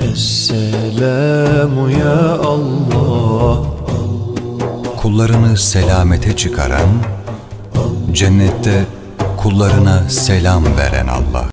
Esselamu ya Allah Kullarını selamete çıkaran, cennette kullarına selam veren Allah.